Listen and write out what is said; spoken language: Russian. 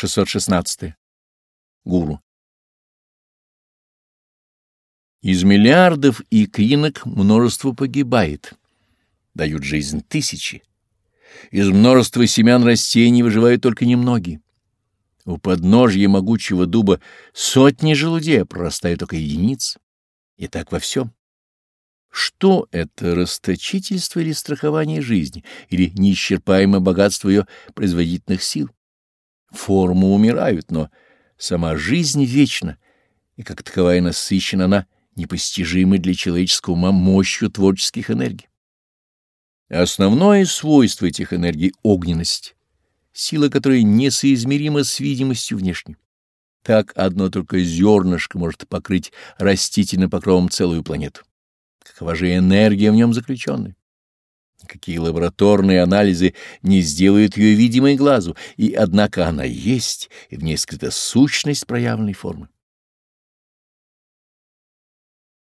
616. Гуру. Из миллиардов икринок множество погибает, дают жизнь тысячи. Из множества семян растений выживают только немногие. У подножья могучего дуба сотни желудей, а прорастают только единиц. И так во всем. Что это, расточительство или страхование жизни, или неисчерпаемое богатство ее производительных сил? Формы умирают, но сама жизнь вечна, и как таковая насыщена она непостижимой для человеческого ума мощью творческих энергий. Основное свойство этих энергий — огненность, сила которой несоизмерима с видимостью внешней. Так одно только зернышко может покрыть растительным покровом целую планету. Какова же энергия в нем заключенная? Какие лабораторные анализы не сделают ее видимой глазу, и однако она есть, и в ней скрыта сущность проявленной формы.